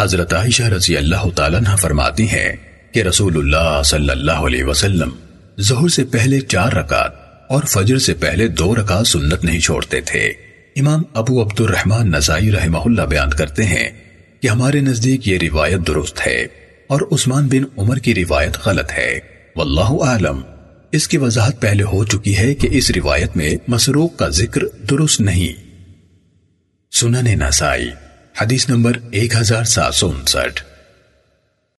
حضرت عائشہ رضی اللہ تعالیٰ عنہ فرماتی ہیں کہ رسول اللہ صلی اللہ علیہ وسلم ظہر سے پہلے چار رکعت اور فجر سے پہلے دو رکعت سنت نہیں چھوڑتے تھے۔ امام ابو عبد الرحمن نزائی رحمہ اللہ بیان کرتے ہیں کہ ہمارے نزدیک یہ روایت درست ہے اور عثمان بن عمر کی روایت غلط ہے۔ واللہ عالم اس کی وضاحت پہلے ہو چکی ہے کہ اس روایت میں مسروق کا ذکر درست نہیں۔ سنن نسائی۔ حدیث نمبر 1759